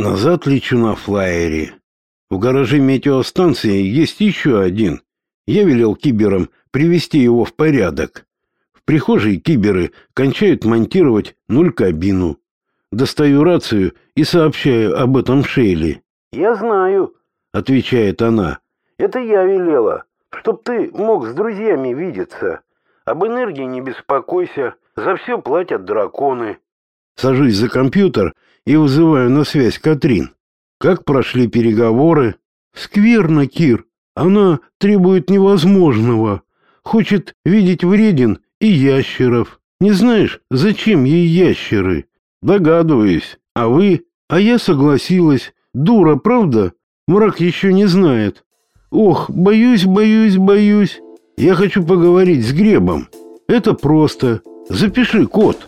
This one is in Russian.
Назад лечу на флайере. В гараже метеостанции есть еще один. Я велел киберам привести его в порядок. В прихожей киберы кончают монтировать нуль кабину. Достаю рацию и сообщаю об этом Шейли. «Я знаю», — отвечает она. «Это я велела, чтоб ты мог с друзьями видеться. Об энергии не беспокойся, за все платят драконы». Сажусь за компьютер и вызываю на связь Катрин. Как прошли переговоры? Скверно, Кир. Она требует невозможного. Хочет видеть вреден и ящеров. Не знаешь, зачем ей ящеры? Догадываюсь. А вы? А я согласилась. Дура, правда? Мрак еще не знает. Ох, боюсь, боюсь, боюсь. Я хочу поговорить с Гребом. Это просто. Запиши код.